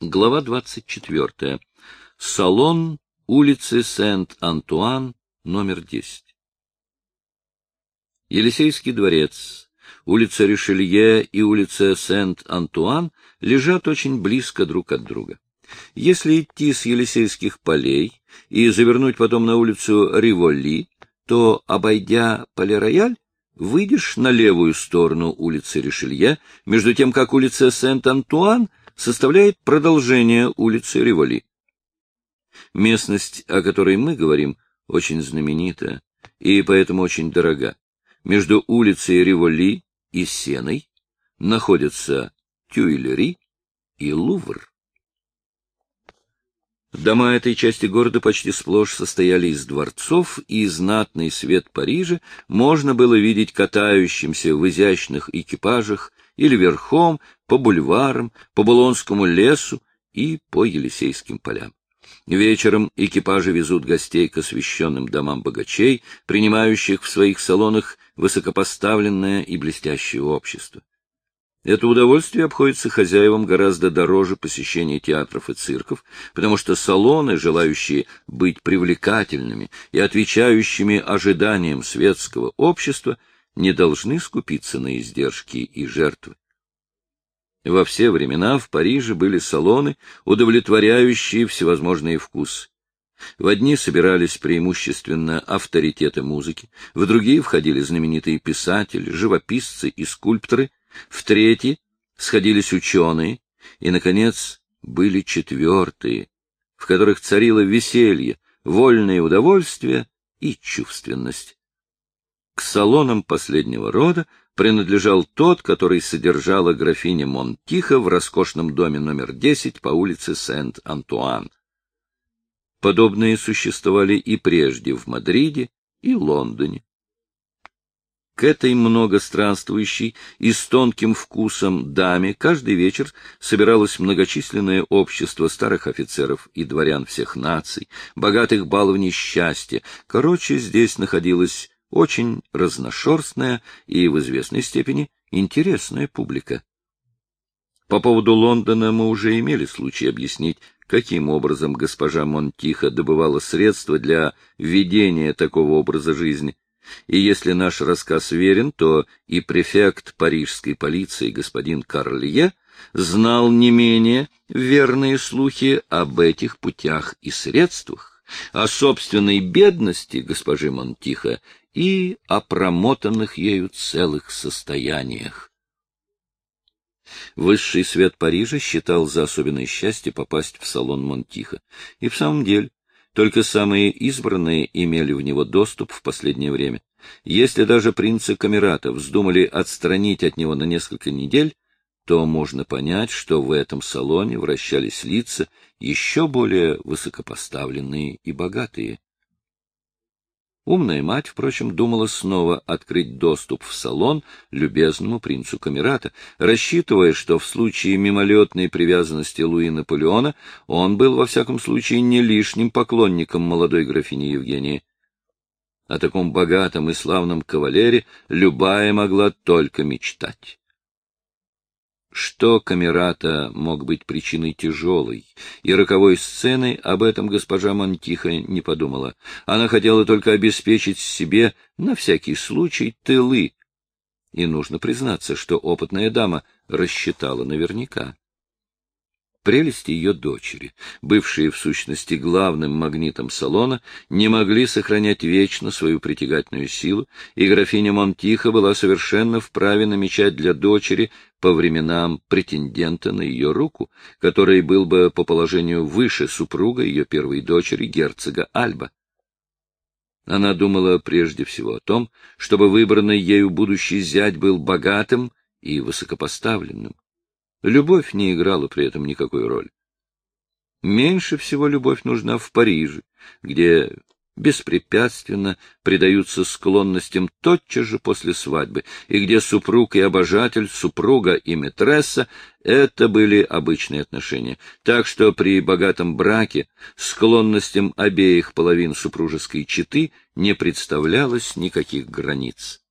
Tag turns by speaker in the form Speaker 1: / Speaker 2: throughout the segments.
Speaker 1: Глава 24. Салон улицы Сент-Антуан, номер 10. Елисейский дворец, улица Ришелье и улица Сент-Антуан лежат очень близко друг от друга. Если идти с Елисейских полей и завернуть потом на улицу Риволи, то, обойдя Пале-Рояль, выйдешь на левую сторону улицы Ришелье, между тем как улица Сент-Антуан составляет продолжение улицы Риволи. Местность, о которой мы говорим, очень знаменита и поэтому очень дорога. Между улицей Риволи и Сеной находятся Тюильри и Лувр. Дома этой части города почти сплошь состояли из дворцов, и знатный свет Парижа можно было видеть катающимся в изящных экипажах или верхом по бульварам, по Булонскому лесу и по Елисейским полям. Вечером экипажи везут гостей к освященным домам богачей, принимающих в своих салонах высокопоставленное и блестящее общество. Это удовольствие обходится хозяевам гораздо дороже посещения театров и цирков, потому что салоны, желающие быть привлекательными и отвечающими ожиданиям светского общества, не должны скупиться на издержки и жертвы. Во все времена в Париже были салоны, удовлетворяющие всевозможные вкусы. В одни собирались преимущественно авторитеты музыки, в другие входили знаменитые писатели, живописцы и скульпторы, в третьи сходились ученые, и, наконец, были четвертые, в которых царило веселье, вольное удовольствие и чувственность. К салонам последнего рода принадлежал тот, который содержала графиня Монтиха в роскошном доме номер 10 по улице Сент-Антуан. Подобные существовали и прежде в Мадриде и Лондоне. К этой многостранствующей и с тонким вкусом даме каждый вечер собиралось многочисленное общество старых офицеров и дворян всех наций, богатых баловней счастья. Короче, здесь находилась очень разношерстная и в известной степени интересная публика. По поводу Лондона мы уже имели случай объяснить, каким образом госпожа Монтиха добывала средства для ведения такого образа жизни. И если наш рассказ верен, то и префект парижской полиции господин Карлье знал не менее верные слухи об этих путях и средствах, о собственной бедности госпожи Монтиха и о промотанных ею целых состояниях. Высший свет Парижа считал за особенное счастье попасть в салон Монтиха. И в самом деле, только самые избранные имели в него доступ в последнее время. Если даже принца Камерата вздумали отстранить от него на несколько недель, то можно понять, что в этом салоне вращались лица еще более высокопоставленные и богатые. Умная мать, впрочем, думала снова открыть доступ в салон любезному принцу Камерата, рассчитывая, что в случае мимолетной привязанности Луи Наполеона он был, во всяком случае, не лишним поклонником молодой графини Евгении. О таком богатом и славном кавалере любая могла только мечтать. Что Камерата мог быть причиной тяжелой и роковой сцены, об этом госпожа Монтиха не подумала. Она хотела только обеспечить себе, на всякий случай, тылы. И нужно признаться, что опытная дама рассчитала наверняка прелести ее дочери, бывшие в сущности главным магнитом салона, не могли сохранять вечно свою притягательную силу, и графиня Монтиха была совершенно вправе намечать для дочери по временам претендента на ее руку, который был бы по положению выше супруга ее первой дочери, герцога Альба. Она думала прежде всего о том, чтобы выбранный ею будущий зять был богатым и высокопоставленным. Любовь не играла при этом никакой роли. Меньше всего любовь нужна в Париже, где беспрепятственно предаются склонностям тотчас же после свадьбы, и где супруг и обожатель, супруга и метресса — это были обычные отношения. Так что при богатом браке склонностям обеих половин супружеской четы не представлялось никаких границ.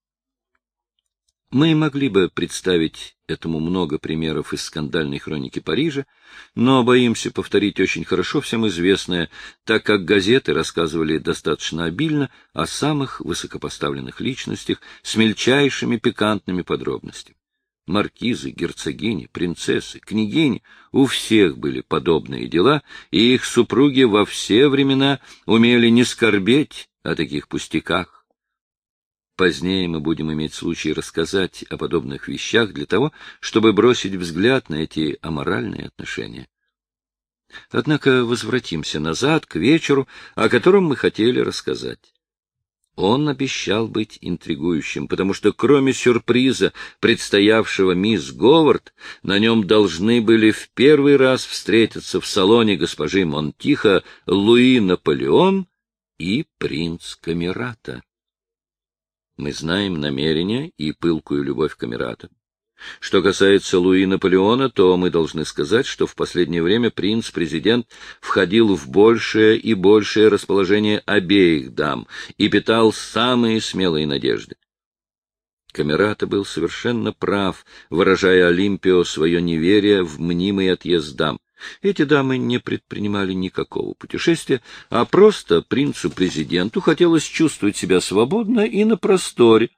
Speaker 1: Мы могли бы представить этому много примеров из скандальной хроники Парижа, но боимся повторить очень хорошо всем известное, так как газеты рассказывали достаточно обильно о самых высокопоставленных личностях с мельчайшими пикантными подробностями. Маркизы, герцогини, принцессы, княгини — у всех были подобные дела, и их супруги во все времена умели не скорбеть о таких пустяках, Позднее мы будем иметь случай рассказать о подобных вещах для того, чтобы бросить взгляд на эти аморальные отношения. Однако возвратимся назад, к вечеру, о котором мы хотели рассказать. Он обещал быть интригующим, потому что кроме сюрприза, предстоявшего мисс Говард, на нем должны были в первый раз встретиться в салоне госпожи Монтиха Луи Наполеон и принц Камерата. Мы знаем намерения и пылкую любовь Камерата. Что касается Луи Наполеона, то мы должны сказать, что в последнее время принц-президент входил в большее и большее расположение обеих дам и питал самые смелые надежды. Камерата был совершенно прав, выражая Олимпио свое неверие в мнимый отъезд дам. Эти дамы не предпринимали никакого путешествия, а просто принцу-президенту хотелось чувствовать себя свободно и на просторе.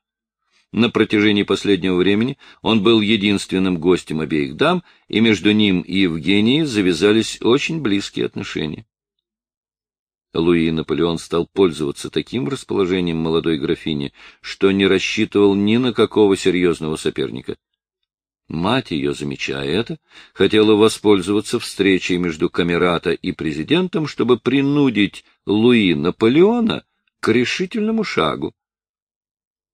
Speaker 1: На протяжении последнего времени он был единственным гостем обеих дам, и между ним и Евгенией завязались очень близкие отношения. Луи Наполеон стал пользоваться таким расположением молодой графини, что не рассчитывал ни на какого серьезного соперника. Мать ее, замечая это, хотела воспользоваться встречей между Камерата и президентом, чтобы принудить Луи Наполеона к решительному шагу.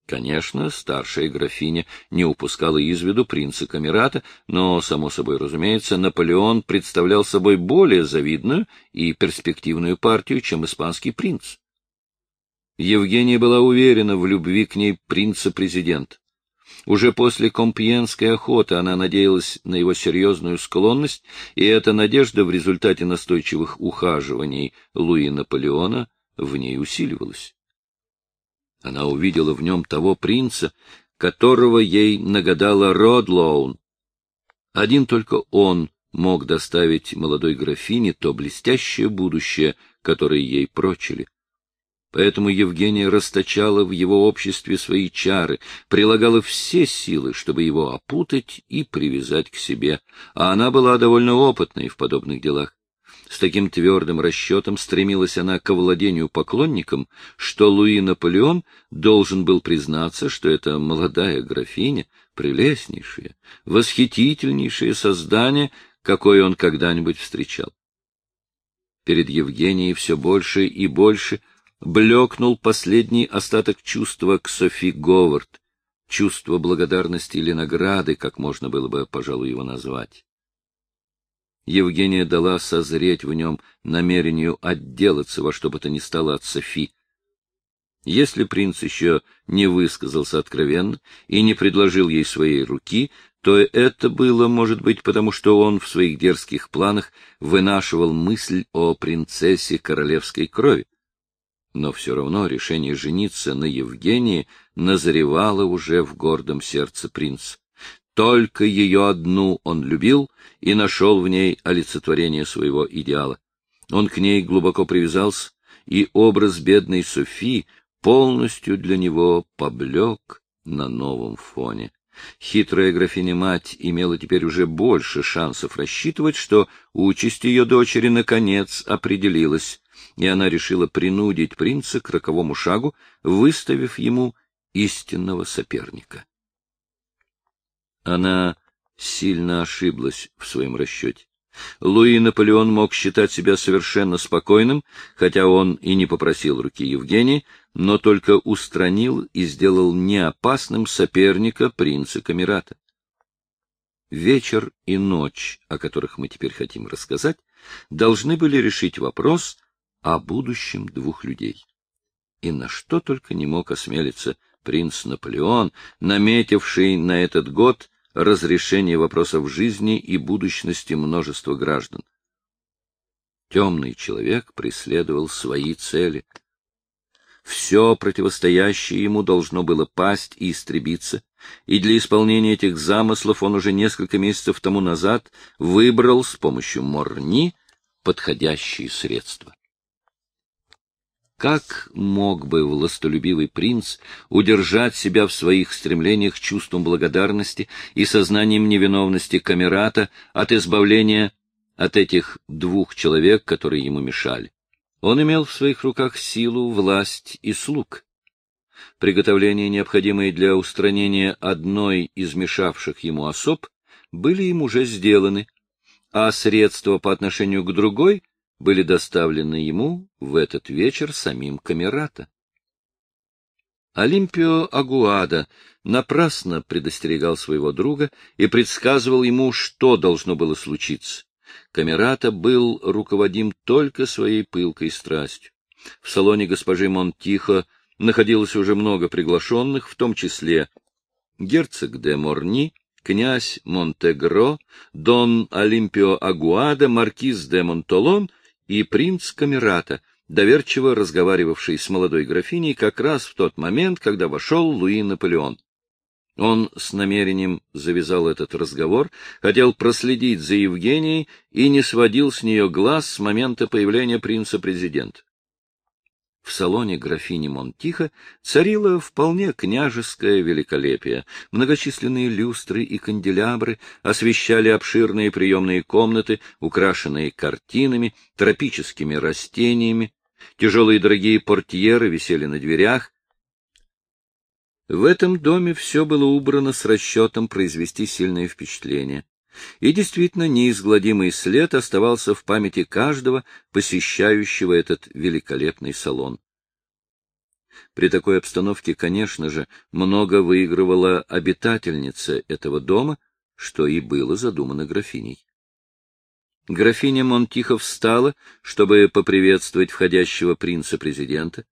Speaker 1: Конечно, старшая графиня не упускала из виду принца Камерата, но, само собой разумеется, Наполеон представлял собой более завидную и перспективную партию, чем испанский принц. Евгения была уверена в любви к ней принца-президента. Уже после Компьенской охоты она надеялась на его серьезную склонность, и эта надежда в результате настойчивых ухаживаний Луи Наполеона в ней усиливалась. Она увидела в нем того принца, которого ей нагадала Родлоун. Один только он мог доставить молодой графине то блестящее будущее, которое ей прочили. Поэтому Евгения расточала в его обществе свои чары, прилагала все силы, чтобы его опутать и привязать к себе, а она была довольно опытной в подобных делах. С таким твердым расчетом стремилась она к овладению поклонником, что Луи Наполеон должен был признаться, что эта молодая графиня — прелестнейшее, восхитительнейшее создание, какое он когда-нибудь встречал. Перед Евгенией все больше и больше — блекнул последний остаток чувства к Софи Говард, чувство благодарности или награды, как можно было бы, пожалуй, его назвать. Евгения дала созреть в нем намерению отделаться во что бы то ни стало от Софи. Если принц еще не высказался откровенно и не предложил ей своей руки, то это было, может быть, потому что он в своих дерзких планах вынашивал мысль о принцессе королевской крови но все равно решение жениться на Евгении назревало уже в гордом сердце принца. Только ее одну он любил и нашел в ней олицетворение своего идеала. Он к ней глубоко привязался, и образ бедной Софии полностью для него поблек на новом фоне. Хитрая графиня-мать имела теперь уже больше шансов рассчитывать, что участь ее дочери наконец определилась, и она решила принудить принца к роковому шагу, выставив ему истинного соперника. Она сильно ошиблась в своем расчете. Луи Наполеон мог считать себя совершенно спокойным, хотя он и не попросил руки Евгении, но только устранил и сделал неопасным соперника принца Камерата. Вечер и ночь, о которых мы теперь хотим рассказать, должны были решить вопрос о будущем двух людей. И на что только не мог осмелиться принц Наполеон, наметивший на этот год разрешение вопросов жизни и будущности множества граждан. Темный человек преследовал свои цели. Все противостоящее ему должно было пасть и истребиться, и для исполнения этих замыслов он уже несколько месяцев тому назад выбрал с помощью Морни подходящие средства. Как мог бы властолюбивый принц удержать себя в своих стремлениях чувством благодарности и сознанием невиновности Камерата от избавления от этих двух человек, которые ему мешали? Он имел в своих руках силу, власть и слуг. Приготовления, необходимые для устранения одной из мешавших ему особ, были им уже сделаны, а средства по отношению к другой были доставлены ему в этот вечер самим Камерата. Олимпио Агуада напрасно предостерегал своего друга и предсказывал ему, что должно было случиться. Камерата был руководим только своей пылкой страстью. В салоне госпожи Монтихо находилось уже много приглашенных, в том числе герцог де Морни, князь Монтегро, дон Олимпио Агуада, маркиз де Монтолон и принц Камерата, доверчиво разговаривавший с молодой графиней как раз в тот момент, когда вошел Луи Наполеон. Он с намерением завязал этот разговор, хотел проследить за Евгенией и не сводил с нее глаз с момента появления принца-президента. В салоне графини Монтиха царило вполне княжеское великолепие. Многочисленные люстры и канделябры освещали обширные приемные комнаты, украшенные картинами, тропическими растениями. Тяжелые дорогие портьеры висели на дверях. В этом доме все было убрано с расчетом произвести сильное впечатление. И действительно, неизгладимый след оставался в памяти каждого, посещающего этот великолепный салон. При такой обстановке, конечно же, много выигрывала обитательница этого дома, что и было задумано графиней. Графиня Монтихо встала, чтобы поприветствовать входящего принца-президента,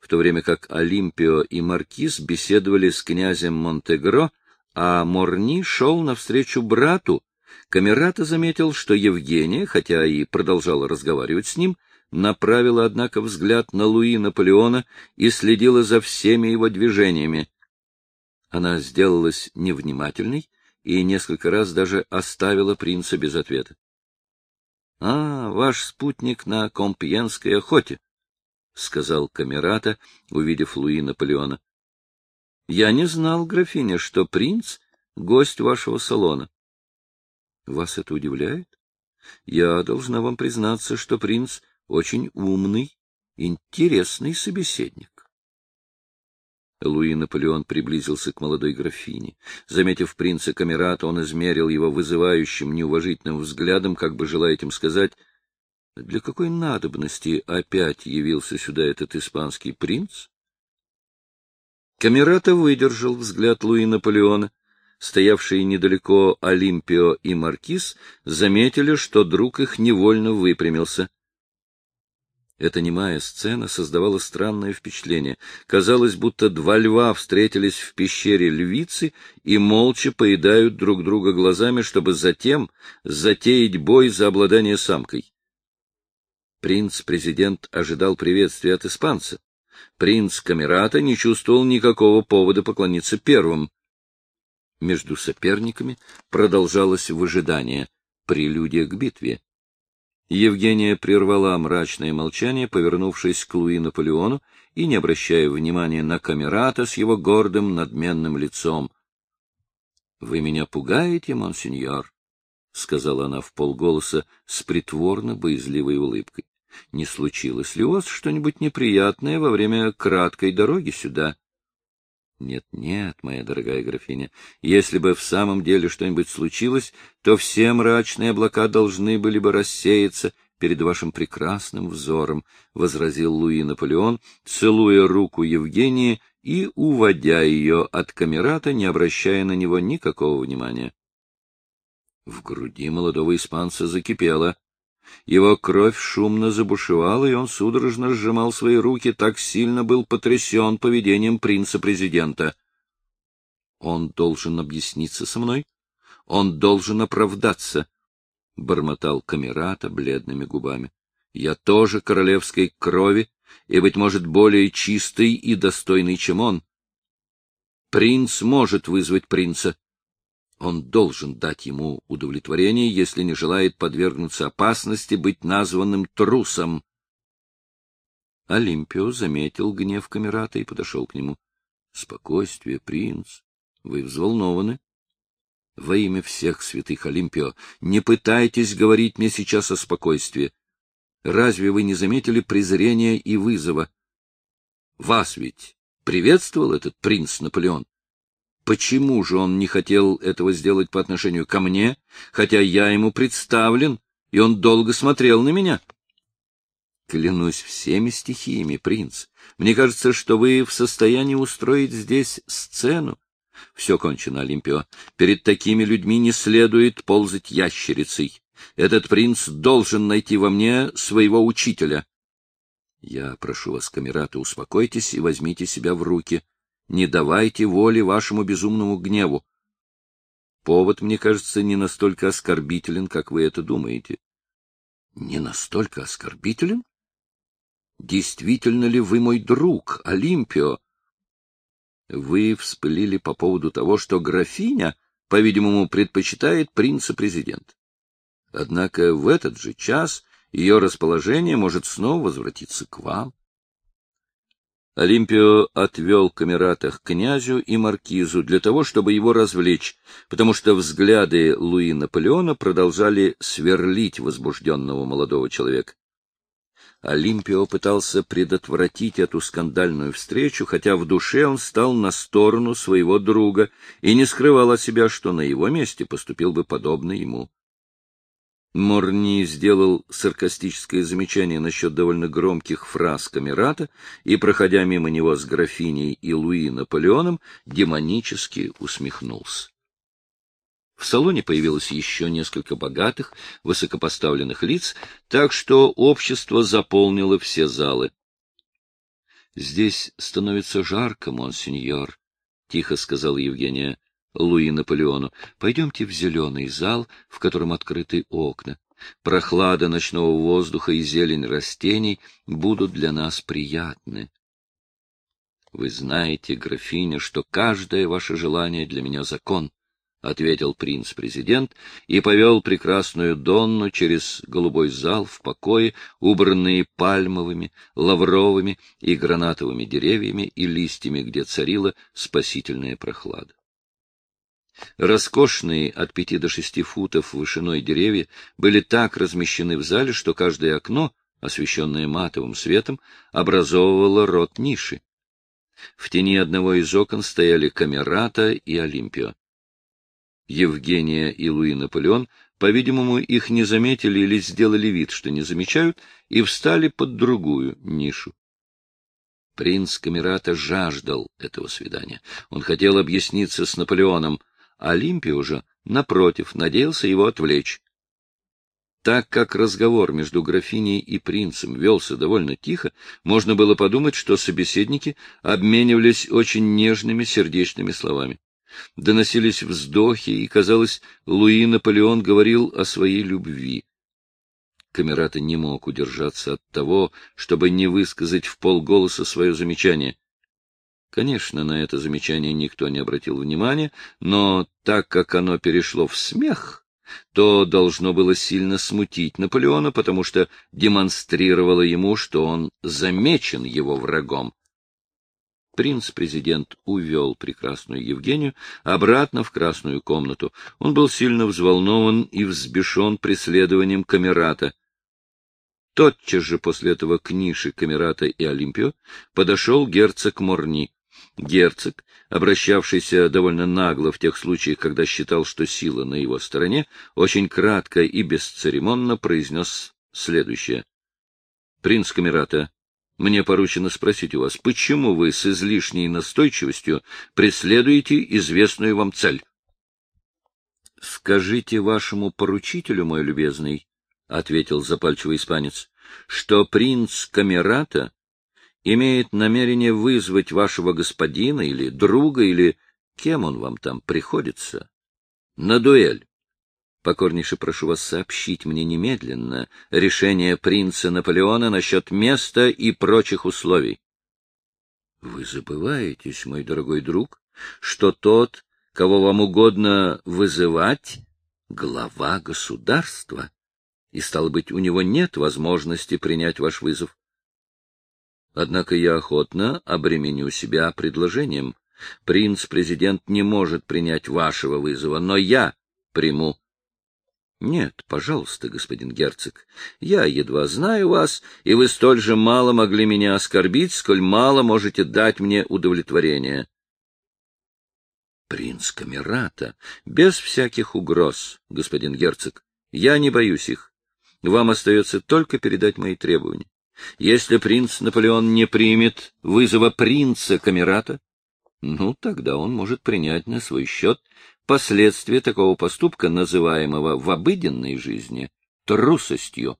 Speaker 1: в то время как Олимпио и Маркиз беседовали с князем Монтегро, а Морни шел навстречу брату, Камерата заметил, что Евгения, хотя и продолжала разговаривать с ним, направила, однако, взгляд на Луи Наполеона и следила за всеми его движениями. Она сделалась невнимательной и несколько раз даже оставила принца без ответа. — А, ваш спутник на компьенской охоте, — сказал Камерата, увидев Луи Наполеона. Я не знал, графиня, что принц — гость вашего салона. Вас это удивляет? Я должна вам признаться, что принц очень умный, интересный собеседник. Луи Наполеон приблизился к молодой графине. Заметив принца Камерата, он измерил его вызывающим, неуважительным взглядом, как бы желая этим сказать, для какой надобности опять явился сюда этот испанский принц? Камерата выдержал взгляд Луи Наполеона. Стоявшие недалеко Олимпио и Маркиз заметили, что друг их невольно выпрямился. Эта немая сцена создавала странное впечатление. Казалось, будто два льва встретились в пещере львицы и молча поедают друг друга глазами, чтобы затем затеять бой за обладание самкой. Принц-президент ожидал приветствия от испанца принц Камерата не чувствовал никакого повода поклониться первым. Между соперниками продолжалось выжидание, прелюдия к битве. Евгения прервала мрачное молчание, повернувшись к Луи Наполеону и не обращая внимания на Камерата с его гордым надменным лицом. — Вы меня пугаете, монсеньор? — сказала она в полголоса с притворно боязливой улыбкой. Не случилось ли у вас что-нибудь неприятное во время краткой дороги сюда? Нет, нет, моя дорогая графиня, если бы в самом деле что-нибудь случилось, то все мрачные облака должны были бы рассеяться перед вашим прекрасным взором, — возразил Луи Наполеон, целуя руку Евгении и уводя ее от камерата, не обращая на него никакого внимания. В груди молодого испанца закипело. Его кровь шумно забушевала, и он судорожно сжимал свои руки, так сильно был потрясен поведением принца-президента. «Он должен объясниться со мной? Он должен оправдаться!» — бормотал Камерата бледными губами. «Я тоже королевской крови, и, быть может, более чистый и достойный, чем он. Принц может вызвать принца. Он должен дать ему удовлетворение, если не желает подвергнуться опасности быть названным трусом. Олимпио заметил гнев камерата и подошел к нему. — Спокойствие, принц. Вы взволнованы. Во имя всех святых Олимпио, не пытайтесь говорить мне сейчас о спокойствии. Разве вы не заметили презрения и вызова? Вас ведь приветствовал этот принц Наполеон? Почему же он не хотел этого сделать по отношению ко мне, хотя я ему представлен, и он долго смотрел на меня? Клянусь всеми стихиями, принц. Мне кажется, что вы в состоянии устроить здесь сцену. Все кончено, Олимпио. Перед такими людьми не следует ползать ящерицей. Этот принц должен найти во мне своего учителя. Я прошу вас, камераты, успокойтесь и возьмите себя в руки. Не давайте воли вашему безумному гневу. Повод, мне кажется, не настолько оскорбителен, как вы это думаете. Не настолько оскорбителен? Действительно ли вы мой друг, Олимпио? Вы вспылили по поводу того, что графиня, по-видимому, предпочитает принца-президента. Однако в этот же час ее расположение может снова возвратиться к вам. Олимпио отвел камерата к князю и маркизу для того, чтобы его развлечь, потому что взгляды Луи Наполеона продолжали сверлить возбужденного молодого человека. Олимпио пытался предотвратить эту скандальную встречу, хотя в душе он стал на сторону своего друга и не скрывал от себя, что на его месте поступил бы подобно ему. Морни сделал саркастическое замечание насчет довольно громких фраз Камерата и, проходя мимо него с графиней и Луи Наполеоном, демонически усмехнулся. В салоне появилось еще несколько богатых, высокопоставленных лиц, так что общество заполнило все залы. — Здесь становится жарко, монсеньор, — тихо сказал Евгения. Луи Наполеону, пойдемте в зеленый зал, в котором открыты окна. Прохлада ночного воздуха и зелень растений будут для нас приятны. Вы знаете, графиня, что каждое ваше желание для меня закон, — ответил принц-президент и повел прекрасную Донну через голубой зал в покое, убранные пальмовыми, лавровыми и гранатовыми деревьями и листьями, где царила спасительная прохлада. Роскошные от пяти до шести футов вышиной деревья были так размещены в зале, что каждое окно, освещенное матовым светом, образовывало рот ниши. В тени одного из окон стояли Камерата и Олимпио. Евгения и Луи Наполеон, по-видимому, их не заметили или сделали вид, что не замечают, и встали под другую нишу. Принц Камерата жаждал этого свидания. Он хотел объясниться с Наполеоном — Олимпий уже, напротив, надеялся его отвлечь. Так как разговор между графиней и принцем велся довольно тихо, можно было подумать, что собеседники обменивались очень нежными сердечными словами. Доносились вздохи, и, казалось, Луи Наполеон говорил о своей любви. Камерата не мог удержаться от того, чтобы не высказать в полголоса свое замечание. Конечно, на это замечание никто не обратил внимания, но так как оно перешло в смех, то должно было сильно смутить Наполеона, потому что демонстрировало ему, что он замечен его врагом. Принц-президент увел прекрасную Евгению обратно в красную комнату. Он был сильно взволнован и взбешен преследованием Камерата. Тотчас же после этого к нише Камерата и Олимпио подошел герцог Морни. Герцог, обращавшийся довольно нагло в тех случаях, когда считал, что сила на его стороне, очень кратко и бесцеремонно произнес следующее. — Принц Камерата, мне поручено спросить у вас, почему вы с излишней настойчивостью преследуете известную вам цель? — Скажите вашему поручителю, мой любезный, — ответил запальчивый испанец, — что принц Камерата имеет намерение вызвать вашего господина или друга, или кем он вам там приходится, на дуэль. Покорнейше прошу вас сообщить мне немедленно решение принца Наполеона насчет места и прочих условий. — Вы забываетесь, мой дорогой друг, что тот, кого вам угодно вызывать, глава государства, и, стало быть, у него нет возможности принять ваш вызов. Однако я охотно обременю себя предложением. Принц-президент не может принять вашего вызова, но я приму. Нет, пожалуйста, господин герцог, я едва знаю вас, и вы столь же мало могли меня оскорбить, сколь мало можете дать мне удовлетворение. Принц Камерата, без всяких угроз, господин герцог, я не боюсь их. Вам остается только передать мои требования. Если принц Наполеон не примет вызова принца Камерата, ну, тогда он может принять на свой счет последствия такого поступка, называемого в обыденной жизни трусостью.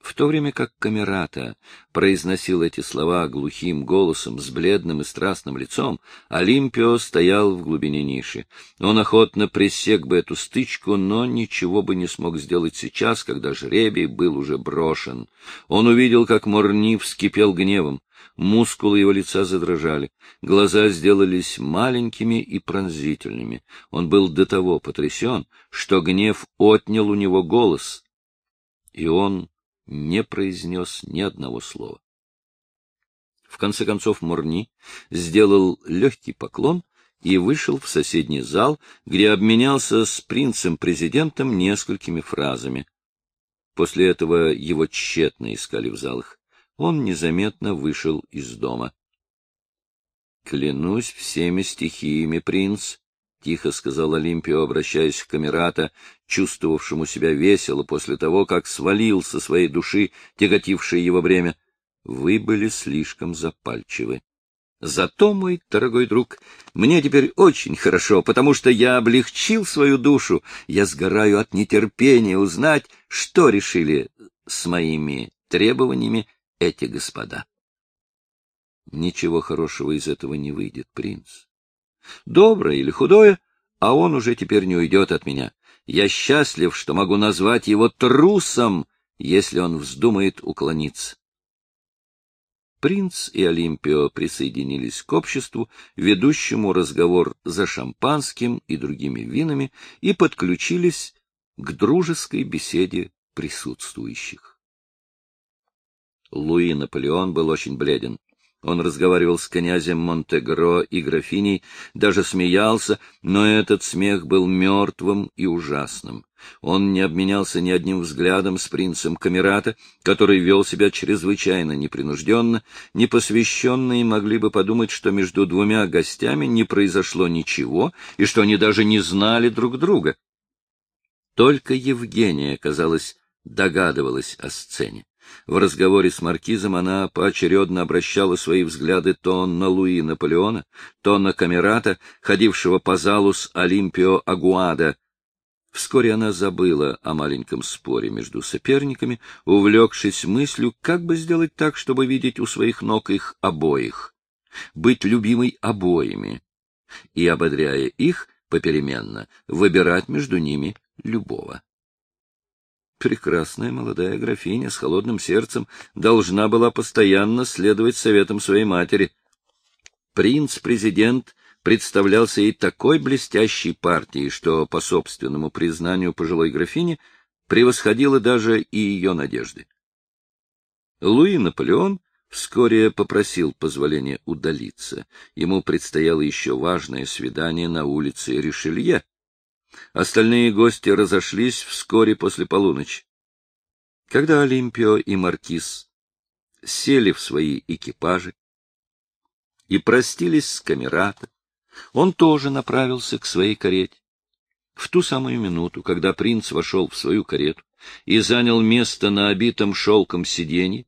Speaker 1: В то время как Камерата произносил эти слова глухим голосом с бледным и страстным лицом, Олимпио стоял в глубине ниши. Он охотно пресек бы эту стычку, но ничего бы не смог сделать сейчас, когда жребий был уже брошен. Он увидел, как Морни вскипел гневом. Мускулы его лица задрожали, глаза сделались маленькими и пронзительными. Он был до того потрясен, что гнев отнял у него голос, и он не произнес ни одного слова. В конце концов Морни сделал легкий поклон и вышел в соседний зал, где обменялся с принцем-президентом несколькими фразами. После этого его тщетно искали в залах. Он незаметно вышел из дома. — Клянусь всеми стихиями, принц, — тихо сказал Олимпио, обращаясь к Камерата, чувствовавшему себя весело после того, как свалил со своей души тяготившее его бремя. — Вы были слишком запальчивы. Зато, мой дорогой друг, мне теперь очень хорошо, потому что я облегчил свою душу. Я сгораю от нетерпения узнать, что решили с моими требованиями эти господа. Ничего хорошего из этого не выйдет, принц. Доброе или худое, а он уже теперь не уйдет от меня. Я счастлив, что могу назвать его трусом, если он вздумает уклониться. Принц и Олимпио присоединились к обществу, ведущему разговор за шампанским и другими винами, и подключились к дружеской беседе присутствующих. Луи Наполеон был очень бледен. Он разговаривал с князем Монтегро и графиней, даже смеялся, но этот смех был мертвым и ужасным. Он не обменялся ни одним взглядом с принцем Камерата, который вел себя чрезвычайно непринужденно, непосвященные могли бы подумать, что между двумя гостями не произошло ничего и что они даже не знали друг друга. Только Евгения, казалось, догадывалась о сцене. В разговоре с маркизом она поочередно обращала свои взгляды то на Луи Наполеона, то на Камерата, ходившего по залу с Олимпио Агуада. Вскоре она забыла о маленьком споре между соперниками, увлекшись мыслью, как бы сделать так, чтобы видеть у своих ног их обоих, быть любимой обоими, и, ободряя их попеременно, выбирать между ними любого. Прекрасная молодая графиня с холодным сердцем должна была постоянно следовать советам своей матери. Принц-президент представлялся ей такой блестящей партией, что, по собственному признанию пожилой графини, превосходила даже и ее надежды. Луи Наполеон вскоре попросил позволения удалиться. Ему предстояло еще важное свидание на улице Ришелье, Остальные гости разошлись вскоре после полуночи. Когда Олимпио и Маркиз сели в свои экипажи и простились с Камерата, он тоже направился к своей карете. В ту самую минуту, когда принц вошел в свою карету и занял место на обитом шелком сиденье,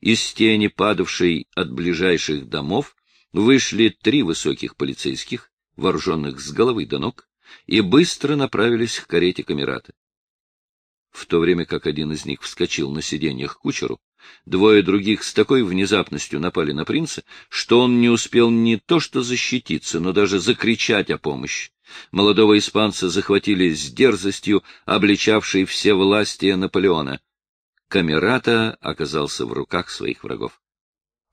Speaker 1: из тени, падавшей от ближайших домов, вышли три высоких полицейских, вооруженных с головы до ног, и быстро направились к карете камерата. В то время как один из них вскочил на сиденьях к кучеру, двое других с такой внезапностью напали на принца, что он не успел не то что защититься, но даже закричать о помощи. Молодого испанца захватили с дерзостью, обличавшей все власти Наполеона. Камерата оказался в руках своих врагов.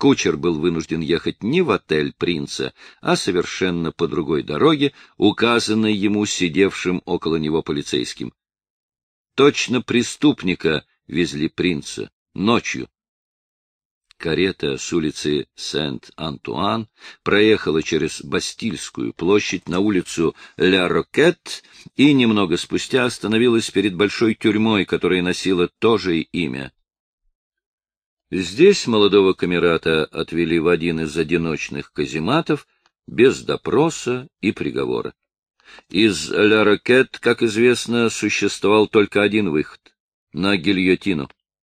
Speaker 1: Кучер был вынужден ехать не в отель принца, а совершенно по другой дороге, указанной ему сидевшим около него полицейским. Точно преступника везли принца ночью. Карета с улицы Сент-Антуан проехала через Бастильскую площадь на улицу Ля-Рокет и немного спустя остановилась перед большой тюрьмой, которая носила то же имя. Здесь молодого камерата отвели в один из одиночных казематов без допроса и приговора. Из Ля-Рокет, как известно, существовал только один выход — на гильотину.